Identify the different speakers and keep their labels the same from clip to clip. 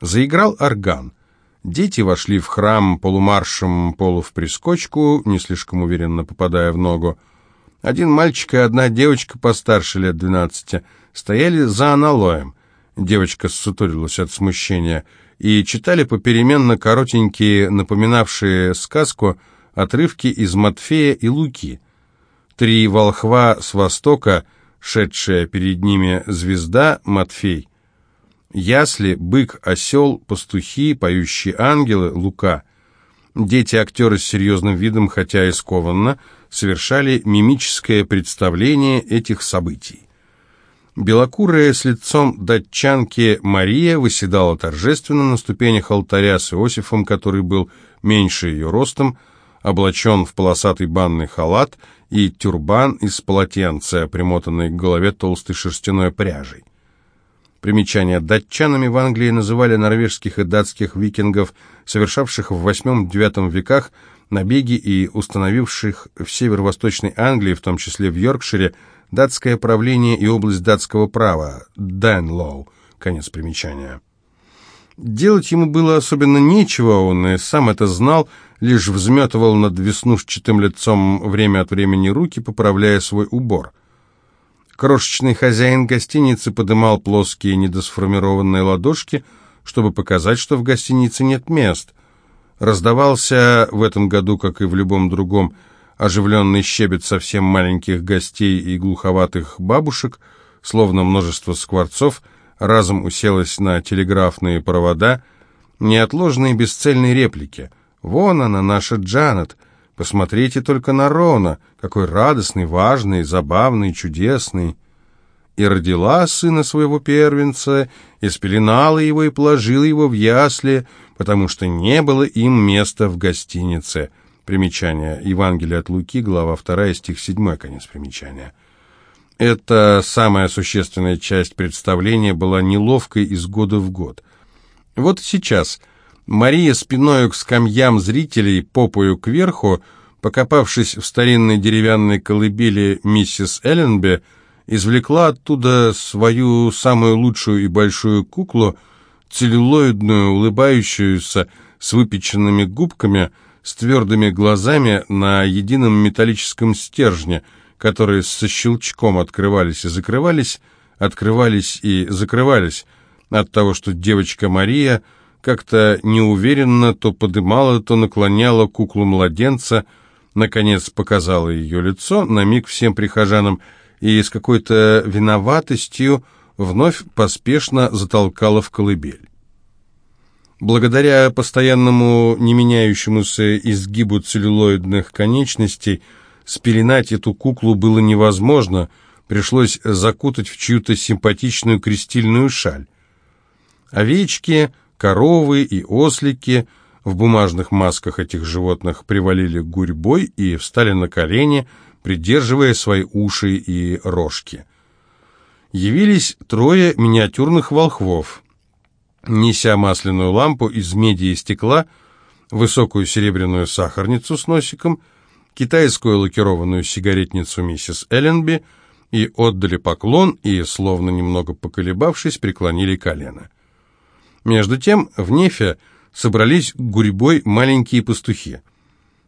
Speaker 1: Заиграл орган. Дети вошли в храм полумаршем, полу в прискочку, не слишком уверенно попадая в ногу. Один мальчик и одна девочка постарше лет двенадцати стояли за аналоем. Девочка ссутурилась от смущения и читали попеременно коротенькие, напоминавшие сказку, отрывки из Матфея и Луки. Три волхва с востока, шедшая перед ними звезда Матфей, ясли, бык, осел, пастухи, поющие ангелы, Лука. Дети-актеры с серьезным видом, хотя и скованно, совершали мимическое представление этих событий. Белокурая с лицом датчанки Мария выседала торжественно на ступенях алтаря с Иосифом, который был меньше ее ростом, облачен в полосатый банный халат и тюрбан из полотенца, примотанный к голове толстой шерстяной пряжей. Примечание. Датчанами в Англии называли норвежских и датских викингов, совершавших в VIII-IX веках набеги и установивших в северо-восточной Англии, в том числе в Йоркшире, датское правление и область датского права, Данлоу, конец примечания. Делать ему было особенно нечего, он и сам это знал, лишь взметывал над веснушчатым лицом время от времени руки, поправляя свой убор. Крошечный хозяин гостиницы подымал плоские недосформированные ладошки, чтобы показать, что в гостинице нет мест. Раздавался в этом году, как и в любом другом, оживленный щебет совсем маленьких гостей и глуховатых бабушек, словно множество скворцов, разом уселось на телеграфные провода, неотложные бесцельные реплики. «Вон она, наша Джанет! Посмотрите только на Рона! Какой радостный, важный, забавный, чудесный!» И родила сына своего первенца, и спеленала его, и положила его в ясли, потому что не было им места в гостинице — Примечание. Евангелие от Луки, глава 2, стих 7, конец примечания. Эта самая существенная часть представления была неловкой из года в год. Вот сейчас Мария спиною к скамьям зрителей, попою кверху, покопавшись в старинной деревянной колыбели миссис Элленби, извлекла оттуда свою самую лучшую и большую куклу, целлюлоидную, улыбающуюся, с выпеченными губками – с твердыми глазами на едином металлическом стержне, которые со щелчком открывались и закрывались, открывались и закрывались, от того, что девочка Мария как-то неуверенно то подымала, то наклоняла куклу-младенца, наконец показала ее лицо на миг всем прихожанам и с какой-то виноватостью вновь поспешно затолкала в колыбель. Благодаря постоянному не меняющемуся изгибу целлюлоидных конечностей спеленать эту куклу было невозможно, пришлось закутать в чью-то симпатичную крестильную шаль. Овечки, коровы и ослики в бумажных масках этих животных привалили гурьбой и встали на колени, придерживая свои уши и рожки. Явились трое миниатюрных волхвов – неся масляную лампу из меди и стекла, высокую серебряную сахарницу с носиком, китайскую лакированную сигаретницу миссис Элленби, и отдали поклон, и, словно немного поколебавшись, преклонили колено. Между тем в нефе собрались гурьбой маленькие пастухи.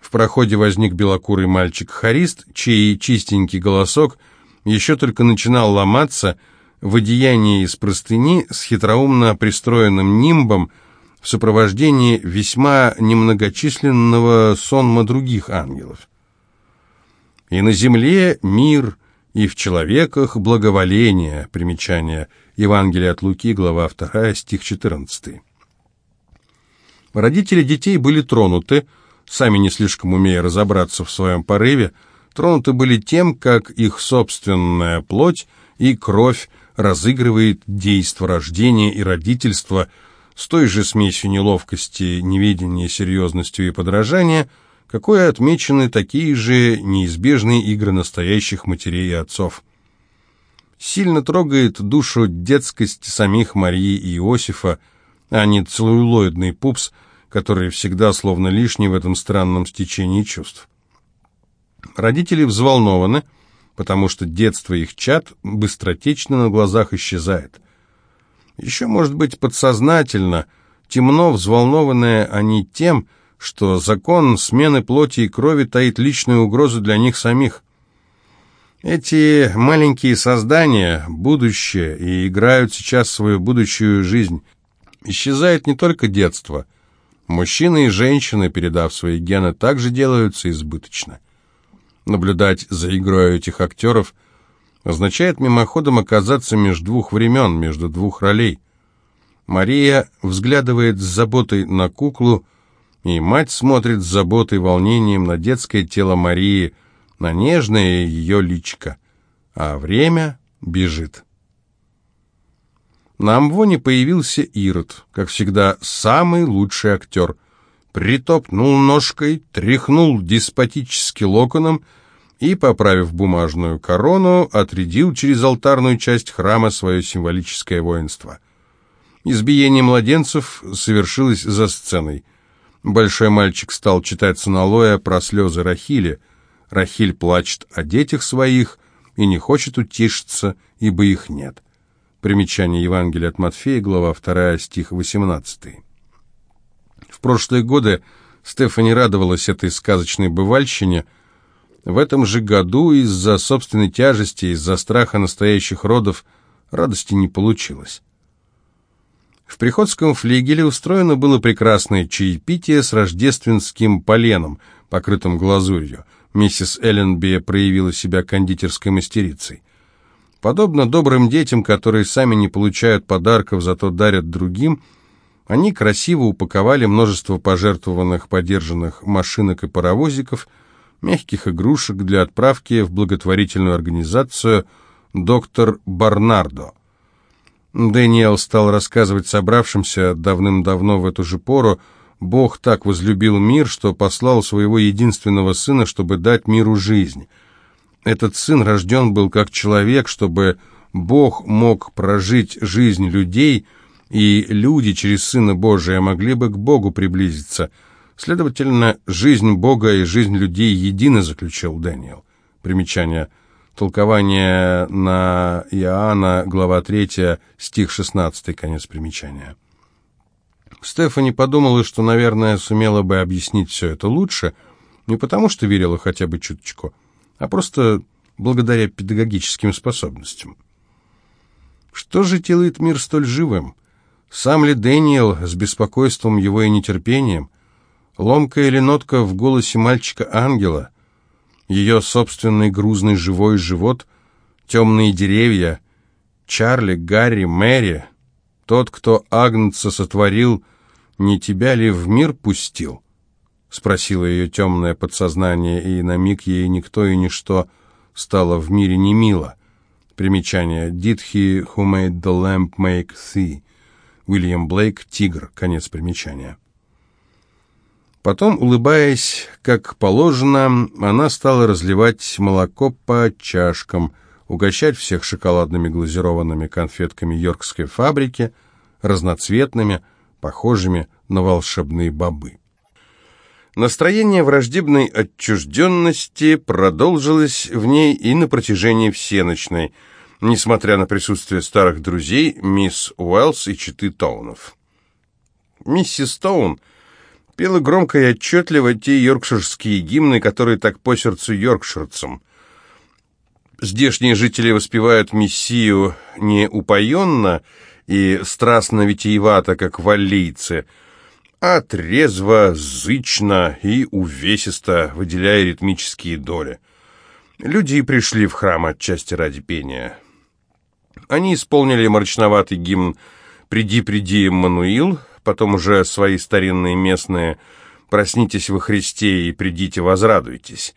Speaker 1: В проходе возник белокурый мальчик-харист, чей чистенький голосок еще только начинал ломаться, в одеянии из простыни с хитроумно пристроенным нимбом в сопровождении весьма немногочисленного сонма других ангелов. «И на земле мир, и в человеках благоволение» примечание Евангелия от Луки, глава 2, стих 14. Родители детей были тронуты, сами не слишком умея разобраться в своем порыве, тронуты были тем, как их собственная плоть и кровь разыгрывает действо рождения и родительства с той же смесью неловкости, неведения, серьезностью и подражания, какой отмечены такие же неизбежные игры настоящих матерей и отцов. Сильно трогает душу детскость самих Марии и Иосифа, а не целлулоидный пупс, который всегда словно лишний в этом странном стечении чувств. Родители потому что детство их чад быстротечно на глазах исчезает. Еще, может быть, подсознательно, темно взволнованные они тем, что закон смены плоти и крови таит личную угрозу для них самих. Эти маленькие создания – будущее, и играют сейчас свою будущую жизнь. Исчезает не только детство. Мужчины и женщины, передав свои гены, также делаются избыточно. Наблюдать за игрой этих актеров означает мимоходом оказаться между двух времен, между двух ролей. Мария взглядывает с заботой на куклу, и мать смотрит с заботой и волнением на детское тело Марии – на нежное ее личико, а время бежит. На Амвоне появился Ирод, как всегда, самый лучший актер. Притопнул ножкой, тряхнул деспотически локоном и, поправив бумажную корону, отрядил через алтарную часть храма свое символическое воинство. Избиение младенцев совершилось за сценой. Большой мальчик стал читать Саналоя про слезы Рахили – Рахиль плачет о детях своих и не хочет утешиться, ибо их нет. Примечание Евангелия от Матфея, глава 2, стих 18. В прошлые годы Стефани радовалась этой сказочной бывальщине. В этом же году из-за собственной тяжести, из-за страха настоящих родов, радости не получилось. В Приходском флигеле устроено было прекрасное чаепитие с рождественским поленом, покрытым глазурью – миссис Элленби проявила себя кондитерской мастерицей. Подобно добрым детям, которые сами не получают подарков, зато дарят другим, они красиво упаковали множество пожертвованных подержанных машинок и паровозиков, мягких игрушек для отправки в благотворительную организацию «Доктор Барнардо». Дэниел стал рассказывать собравшимся давным-давно в эту же пору, Бог так возлюбил мир, что послал своего единственного сына, чтобы дать миру жизнь. Этот сын рожден был как человек, чтобы Бог мог прожить жизнь людей, и люди через Сына Божия могли бы к Богу приблизиться. Следовательно, жизнь Бога и жизнь людей едины, заключил Дэниел. Примечание. Толкование на Иоанна, глава 3, стих 16, конец примечания. Стефани подумала, что, наверное, сумела бы объяснить все это лучше, не потому что верила хотя бы чуточку, а просто благодаря педагогическим способностям. Что же делает мир столь живым? Сам ли Дэниел с беспокойством его и нетерпением? Ломкая ли нотка в голосе мальчика-ангела? Ее собственный грузный живой живот? Темные деревья? Чарли, Гарри, Мэри? Тот, кто Агнца сотворил, не тебя ли в мир пустил?» — спросило ее темное подсознание, и на миг ей никто и ничто стало в мире не мило. Примечание. «Did he who made the lamp make thee?» Уильям Блейк, «Тигр». Конец примечания. Потом, улыбаясь, как положено, она стала разливать молоко по чашкам, угощать всех шоколадными глазированными конфетками йоркской фабрики, разноцветными, похожими на волшебные бобы. Настроение враждебной отчужденности продолжилось в ней и на протяжении всеночной, несмотря на присутствие старых друзей, мисс Уэллс и читы Тоунов. Миссис Тоун пела громко и отчетливо те йоркширские гимны, которые так по сердцу йоркширцам. Здешние жители воспевают Мессию не упоенно, и страстно-витиевато, как валлийцы, а трезво, зычно и увесисто, выделяя ритмические доли. Люди и пришли в храм отчасти ради пения. Они исполнили мрачноватый гимн «Приди, приди, Мануил», потом уже свои старинные местные «Проснитесь во Христе и придите, возрадуйтесь».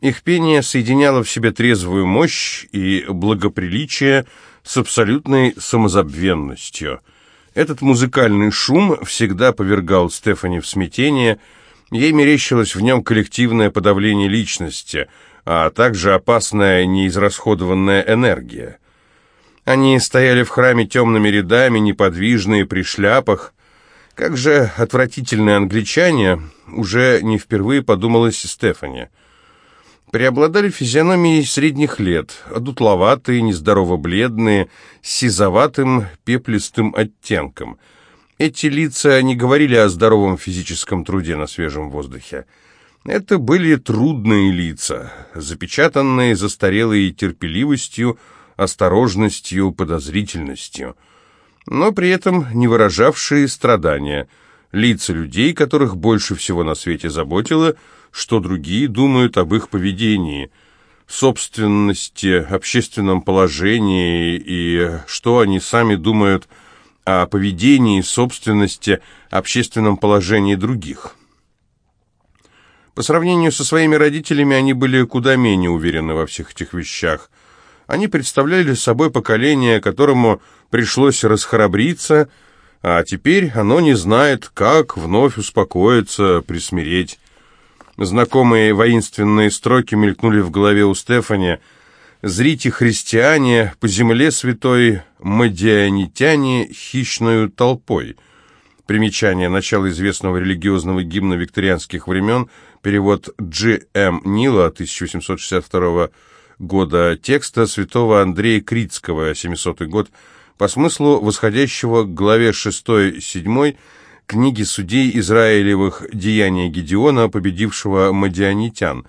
Speaker 1: Их пение соединяло в себе трезвую мощь и благоприличие, с абсолютной самозабвенностью. Этот музыкальный шум всегда повергал Стефани в смятение, ей мерещилось в нем коллективное подавление личности, а также опасная неизрасходованная энергия. Они стояли в храме темными рядами, неподвижные, при шляпах. Как же отвратительные англичане, уже не впервые подумалось Стефани – преобладали физиономии средних лет, одутловатые, нездорово-бледные, с сизоватым, пеплистым оттенком. Эти лица не говорили о здоровом физическом труде на свежем воздухе. Это были трудные лица, запечатанные застарелой терпеливостью, осторожностью, подозрительностью, но при этом не выражавшие страдания, лица людей, которых больше всего на свете заботило, что другие думают об их поведении, собственности, общественном положении и что они сами думают о поведении, собственности, общественном положении других. По сравнению со своими родителями они были куда менее уверены во всех этих вещах. Они представляли собой поколение, которому пришлось расхрабриться, а теперь оно не знает, как вновь успокоиться, присмиреть. Знакомые воинственные строки мелькнули в голове у Стефани. «Зрите, христиане, по земле святой, мадианитяне хищную толпой». Примечание начала известного религиозного гимна викторианских времен – Перевод Дж. М. Нила, 1862 года, текста святого Андрея Критского, 700 год, по смыслу восходящего к главе 6-7 книги судей Израилевых «Деяния Гедеона, победившего мадианитян».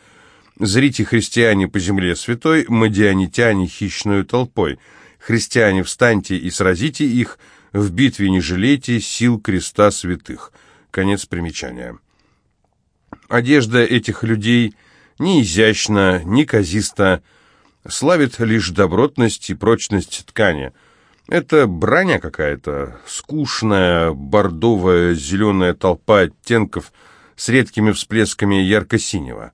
Speaker 1: «Зрите, христиане, по земле святой, мадианитяне хищную толпой. Христиане, встаньте и сразите их, в битве не жалейте сил креста святых». Конец примечания. Одежда этих людей не изящна, не казиста, славит лишь добротность и прочность ткани. Это броня какая-то, скучная, бордовая, зеленая толпа оттенков с редкими всплесками ярко-синего.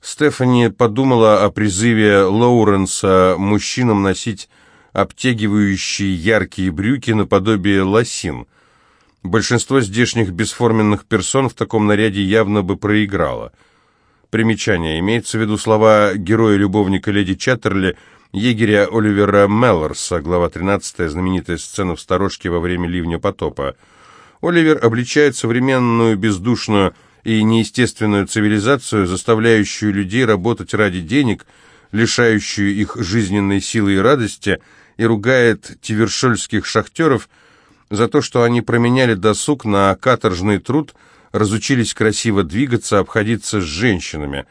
Speaker 1: Стефани подумала о призыве Лоуренса мужчинам носить обтягивающие яркие брюки наподобие лосин. Большинство здешних бесформенных персон в таком наряде явно бы проиграло. Примечание. Имеется в виду слова героя-любовника леди Чаттерли, егеря Оливера Меллорса, глава 13, знаменитая сцена в сторожке во время ливня потопа. Оливер обличает современную бездушную и неестественную цивилизацию, заставляющую людей работать ради денег, лишающую их жизненной силы и радости, и ругает тивершольских шахтеров – за то, что они променяли досуг на каторжный труд, разучились красиво двигаться, обходиться с женщинами.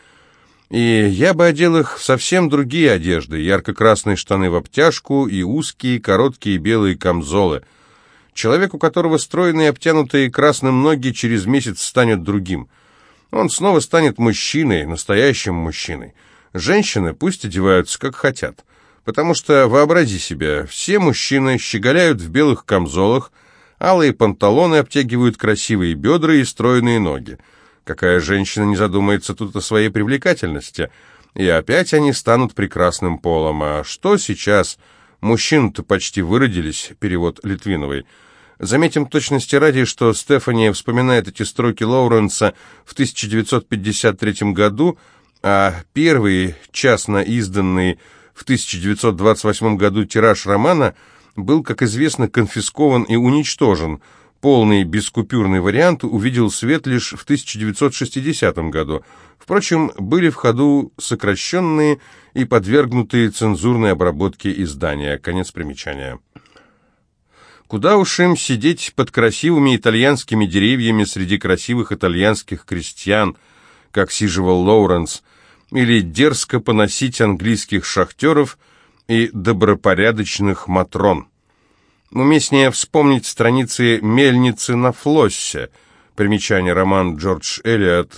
Speaker 1: И я бы одел их в совсем другие одежды, ярко-красные штаны в обтяжку и узкие, короткие белые камзолы. Человек, у которого стройные, обтянутые красным ноги, через месяц станет другим. Он снова станет мужчиной, настоящим мужчиной. Женщины пусть одеваются как хотят. Потому что, вообрази себе, все мужчины щеголяют в белых камзолах, алые панталоны обтягивают красивые бедра и стройные ноги. Какая женщина не задумается тут о своей привлекательности? И опять они станут прекрасным полом. А что сейчас? Мужчин-то почти выродились, перевод Литвиновой. Заметим точности ради, что Стефани вспоминает эти строки Лоуренса в 1953 году, а первый частно изданный в 1928 году тираж романа был, как известно, конфискован и уничтожен. Полный бескупюрный вариант увидел свет лишь в 1960 году. Впрочем, были в ходу сокращенные и подвергнутые цензурной обработке издания. Конец примечания. Куда уж им сидеть под красивыми итальянскими деревьями среди красивых итальянских крестьян, как сиживал Лоуренс – или дерзко поносить английских шахтеров и добропорядочных матрон. Уместнее вспомнить страницы «Мельницы на флоссе», примечание роман Джордж Эллиот,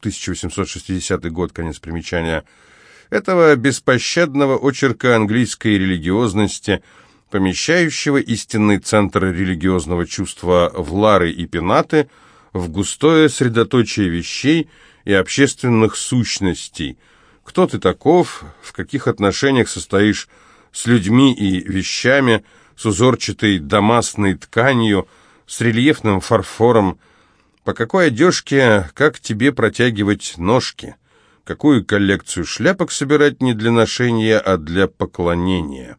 Speaker 1: 1860 год, конец примечания, этого беспощадного очерка английской религиозности, помещающего истинный центр религиозного чувства в Лары и Пенаты в густое средоточие вещей – и общественных сущностей. Кто ты таков, в каких отношениях состоишь с людьми и вещами, с узорчатой дамастной тканью, с рельефным фарфором, по какой одежке, как тебе протягивать ножки, какую коллекцию шляпок собирать не для ношения, а для поклонения.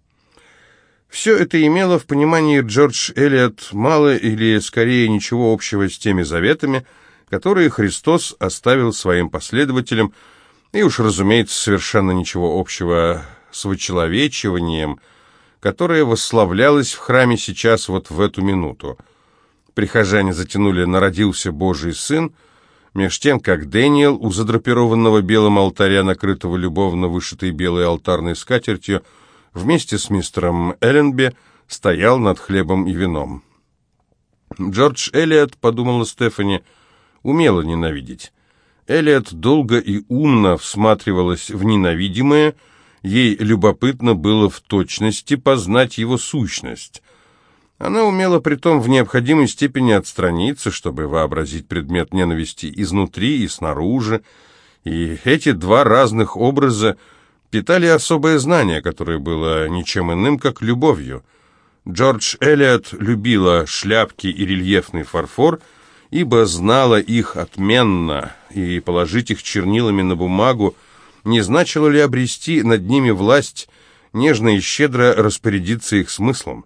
Speaker 1: Все это имело в понимании Джордж Эллиот мало или скорее ничего общего с теми заветами, которые Христос оставил своим последователям И уж, разумеется, совершенно ничего общего с вычеловечиванием, которое восславлялось в храме сейчас вот в эту минуту. Прихожане затянули «Народился Божий Сын», меж тем, как Дэниел у задрапированного белым алтаря, накрытого любовно вышитой белой алтарной скатертью, вместе с мистером Элленби стоял над хлебом и вином. Джордж Эллиот, подумала Стефани, умела ненавидеть. Эллиот долго и умно всматривалась в ненавидимое, ей любопытно было в точности познать его сущность. Она умела притом в необходимой степени отстраниться, чтобы вообразить предмет ненависти изнутри и снаружи, и эти два разных образа питали особое знание, которое было ничем иным, как любовью. Джордж Эллиот любила шляпки и рельефный фарфор, ибо знала их отменно, и положить их чернилами на бумагу не значило ли обрести над ними власть, нежно и щедро распорядиться их смыслом.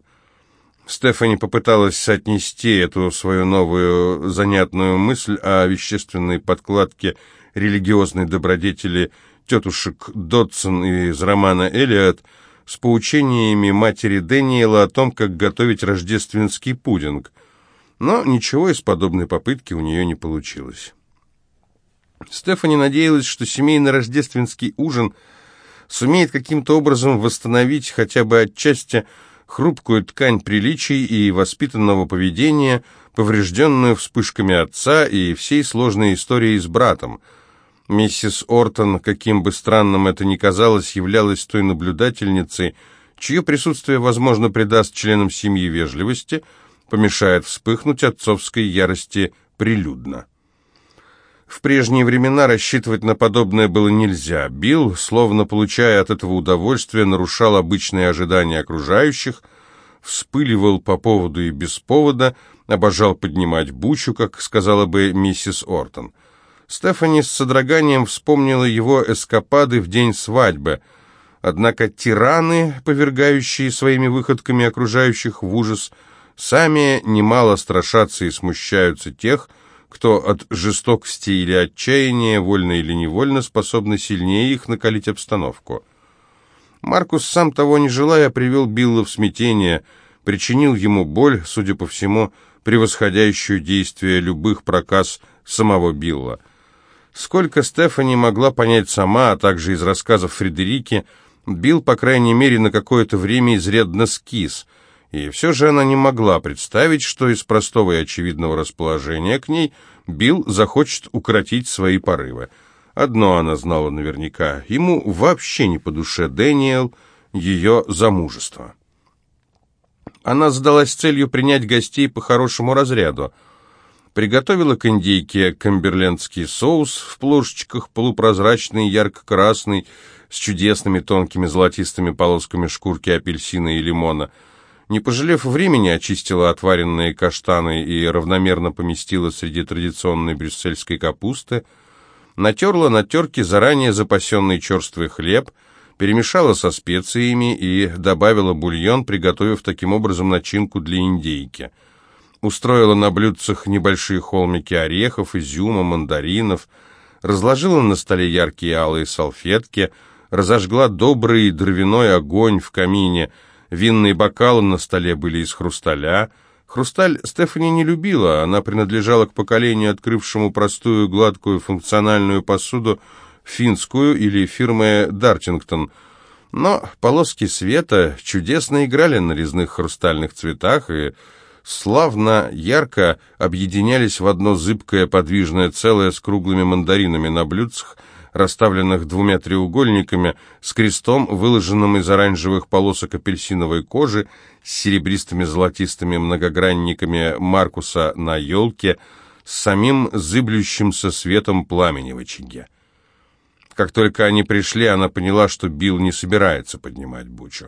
Speaker 1: Стефани попыталась отнести эту свою новую занятную мысль о вещественной подкладке религиозной добродетели тетушек Додсон из романа «Элиот» с поучениями матери Дэниела о том, как готовить рождественский пудинг. Но ничего из подобной попытки у нее не получилось. Стефани надеялась, что семейный рождественский ужин сумеет каким-то образом восстановить хотя бы отчасти хрупкую ткань приличий и воспитанного поведения, поврежденную вспышками отца и всей сложной историей с братом. Миссис Ортон, каким бы странным это ни казалось, являлась той наблюдательницей, чье присутствие, возможно, придаст членам семьи вежливости, помешает вспыхнуть отцовской ярости прилюдно. В прежние времена рассчитывать на подобное было нельзя. Билл, словно получая от этого удовольствие, нарушал обычные ожидания окружающих, вспыливал по поводу и без повода, обожал поднимать бучу, как сказала бы миссис Ортон. Стефани с содроганием вспомнила его эскапады в день свадьбы. Однако тираны, повергающие своими выходками окружающих в ужас, сами немало страшатся и смущаются тех, кто от жестокости или отчаяния, вольно или невольно, способны сильнее их накалить обстановку. Маркус, сам того не желая, привел Билла в смятение, причинил ему боль, судя по всему, превосходящую действие любых проказ самого Билла. Сколько Стефани могла понять сама, а также из рассказов Фредерики, Билл, по крайней мере, на какое-то время изрядно скис – и все же она не могла представить, что из простого и очевидного расположения к ней Билл захочет укротить свои порывы. Одно она знала наверняка, ему вообще не по душе Дэниел, ее замужество. Она задалась целью принять гостей по хорошему разряду. Приготовила к индейке камберлендский соус в плошечках, полупрозрачный, ярко-красный, с чудесными тонкими золотистыми полосками шкурки апельсина и лимона – не пожалев времени, очистила отваренные каштаны и равномерно поместила среди традиционной брюссельской капусты, натерла на терке заранее запасенный черствый хлеб, перемешала со специями и добавила бульон, приготовив таким образом начинку для индейки. Устроила на блюдцах небольшие холмики орехов, изюма, мандаринов, разложила на столе яркие алые салфетки, разожгла добрый дровяной огонь в камине – Винные бокалы на столе были из хрусталя. Хрусталь Стефани не любила, она принадлежала к поколению, открывшему простую, гладкую, функциональную посуду, финскую или фирмы Дартингтон. Но полоски света чудесно играли на резных хрустальных цветах и славно, ярко объединялись в одно зыбкое подвижное целое с круглыми мандаринами на блюдцах, расставленных двумя треугольниками, с крестом, выложенным из оранжевых полосок апельсиновой кожи, с серебристыми золотистыми многогранниками Маркуса на елке, с самим зыблющимся светом пламени в очаге. Как только они пришли, она поняла, что Билл не собирается поднимать бучу.